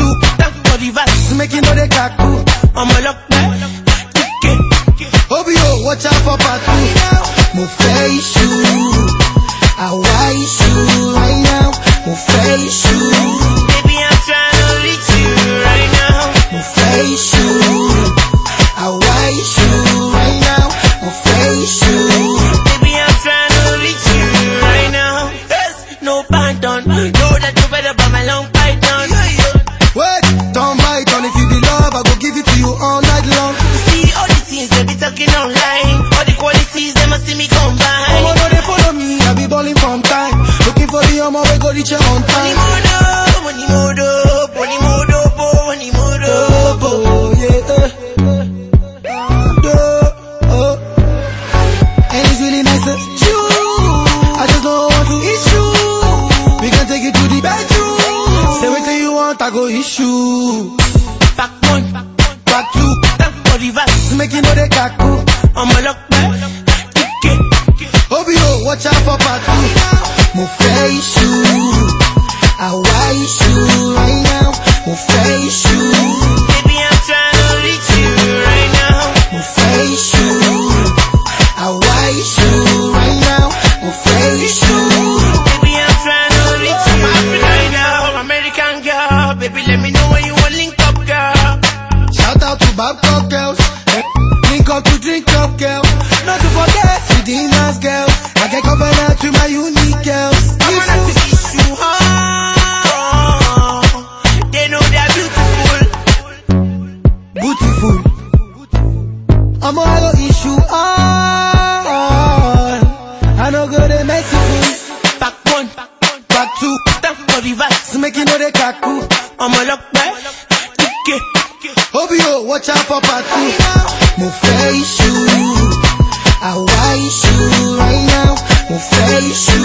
you. Thank you he vibes, making all the kaku. I'm a lock man. OBO, watch out for patu. Mo face you. I wise you right now. Mo face you. Baby, I'm trying to right now. Face you. I wise you right now. Mo face you. Baby, I'm trying to right now. There's no pardon. Go reach you on Money modo, money modo, money modo, money modo. Yeah. eh. Oh. And it's really nice to. I just don't want to issue. We can take it to the bedroom. Say what you want, I go issue. Back one, Back two, thank for the vibes. make you know they kaku. I'm a lock back. Ticket. OBO, watch out for part baby, let me know when you want link up, girl. Shout out to Babcock girls, link up to drink up girl. Not to forget Redeemer's girls. I get covenant with my unique girls. I wanna to issue, huh? They know they're beautiful. Beautiful. I'm all issue all. I know good and merciful. Back one, Back two, thank for the vibes. to make you know they kaku. Watch out for part two. Mo fẹ́ iṣu, àwa iṣu right now. Mo fẹ́ iṣu,